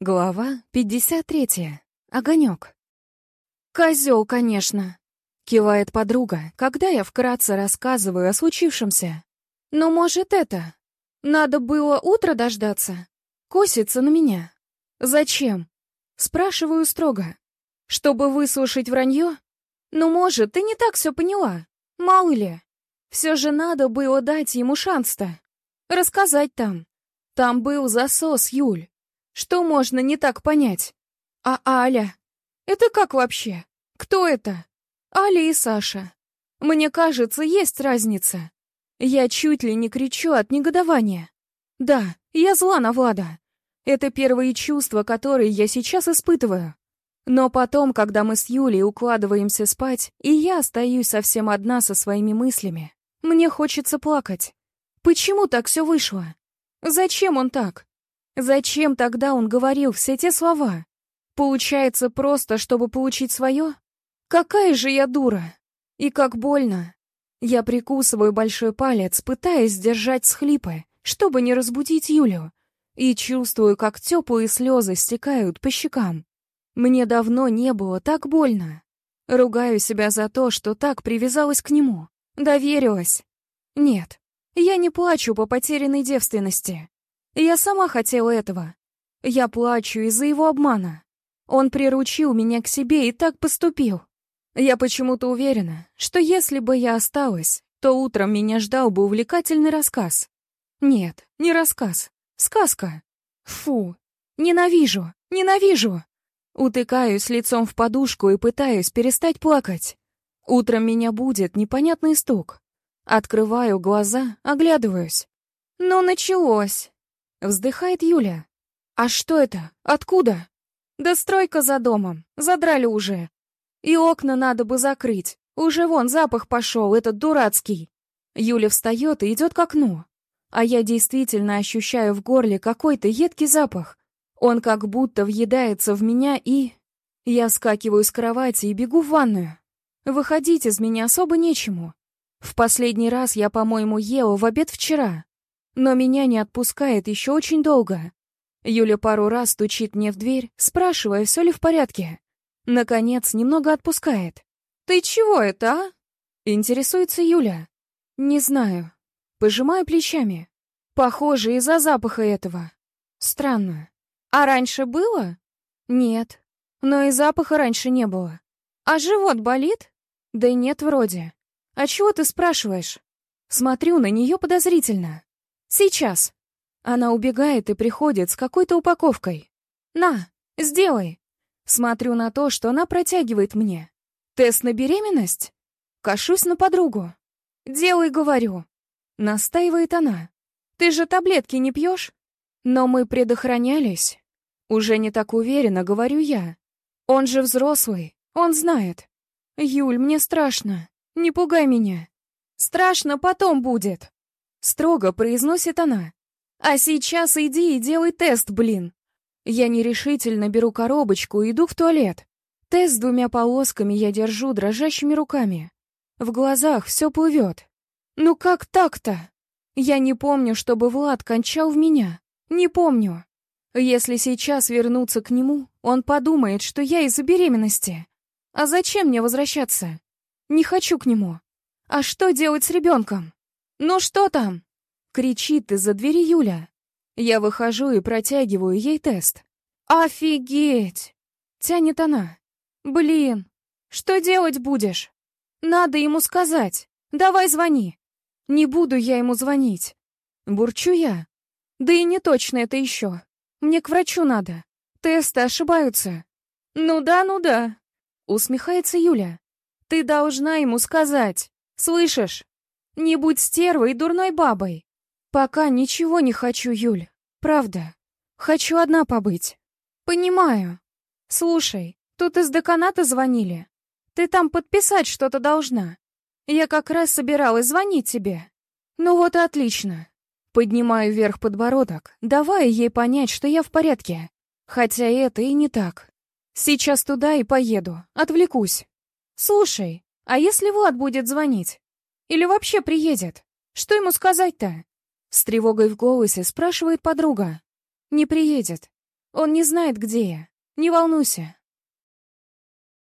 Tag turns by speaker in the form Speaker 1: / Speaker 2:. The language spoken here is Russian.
Speaker 1: Глава 53. Огонек. Козел, конечно. Кивает подруга, когда я вкратце рассказываю о случившемся. Но, может, это... Надо было утро дождаться? Косится на меня. Зачем? Спрашиваю строго. Чтобы выслушать вранье? Ну, может, ты не так все поняла. Мало ли. Все же надо было дать ему шанс-то. Рассказать там. Там был засос, Юль. Что можно не так понять? А Аля? Это как вообще? Кто это? Аля и Саша. Мне кажется, есть разница. Я чуть ли не кричу от негодования. Да, я зла на Влада. Это первые чувства, которые я сейчас испытываю. Но потом, когда мы с Юлей укладываемся спать, и я остаюсь совсем одна со своими мыслями, мне хочется плакать. Почему так все вышло? Зачем он так? Зачем тогда он говорил все те слова? Получается просто, чтобы получить свое? Какая же я дура! И как больно! Я прикусываю большой палец, пытаясь сдержать схлипы, чтобы не разбудить Юлю, и чувствую, как теплые слезы стекают по щекам. Мне давно не было так больно. Ругаю себя за то, что так привязалась к нему, доверилась. Нет, я не плачу по потерянной девственности. Я сама хотела этого. Я плачу из-за его обмана. Он приручил меня к себе и так поступил. Я почему-то уверена, что если бы я осталась, то утром меня ждал бы увлекательный рассказ. Нет, не рассказ. Сказка. Фу. Ненавижу, ненавижу. Утыкаюсь лицом в подушку и пытаюсь перестать плакать. Утром меня будет непонятный стук. Открываю глаза, оглядываюсь. Ну, началось. Вздыхает Юля. «А что это? Откуда?» «Да стройка за домом. Задрали уже. И окна надо бы закрыть. Уже вон запах пошел, этот дурацкий». Юля встает и идет к окну. А я действительно ощущаю в горле какой-то едкий запах. Он как будто въедается в меня и... Я вскакиваю с кровати и бегу в ванную. Выходить из меня особо нечему. В последний раз я, по-моему, ела в обед вчера. Но меня не отпускает еще очень долго. Юля пару раз стучит мне в дверь, спрашивая, все ли в порядке. Наконец, немного отпускает. «Ты чего это, а?» Интересуется Юля. «Не знаю». Пожимаю плечами. Похоже, из-за запаха этого. Странно. А раньше было? Нет. Но и запаха раньше не было. А живот болит? Да нет, вроде. А чего ты спрашиваешь? Смотрю на нее подозрительно. Сейчас. Она убегает и приходит с какой-то упаковкой. На, сделай. Смотрю на то, что она протягивает мне. Тест на беременность? Кашусь на подругу. Делай, говорю. Настаивает она. Ты же таблетки не пьешь? Но мы предохранялись. Уже не так уверенно, говорю я. Он же взрослый, он знает. Юль, мне страшно. Не пугай меня. Страшно потом будет. Строго произносит она. «А сейчас иди и делай тест, блин!» Я нерешительно беру коробочку и иду в туалет. Тест с двумя полосками я держу дрожащими руками. В глазах все плывет. Ну как так-то? Я не помню, чтобы Влад кончал в меня. Не помню. Если сейчас вернуться к нему, он подумает, что я из-за беременности. А зачем мне возвращаться? Не хочу к нему. А что делать с ребенком? «Ну что там?» — кричит из-за двери Юля. Я выхожу и протягиваю ей тест. «Офигеть!» — тянет она. «Блин, что делать будешь? Надо ему сказать. Давай звони». «Не буду я ему звонить». Бурчу я. «Да и не точно это еще. Мне к врачу надо. Тесты ошибаются». «Ну да, ну да», — усмехается Юля. «Ты должна ему сказать. Слышишь?» Не будь стервой и дурной бабой. Пока ничего не хочу, Юль. Правда. Хочу одна побыть. Понимаю. Слушай, тут из деканата звонили. Ты там подписать что-то должна. Я как раз собиралась звонить тебе. Ну вот и отлично. Поднимаю вверх подбородок, давая ей понять, что я в порядке. Хотя это и не так. Сейчас туда и поеду, отвлекусь. Слушай, а если Влад будет звонить? Или вообще приедет? Что ему сказать-то?» С тревогой в голосе спрашивает подруга. «Не приедет. Он не знает, где я. Не волнуйся.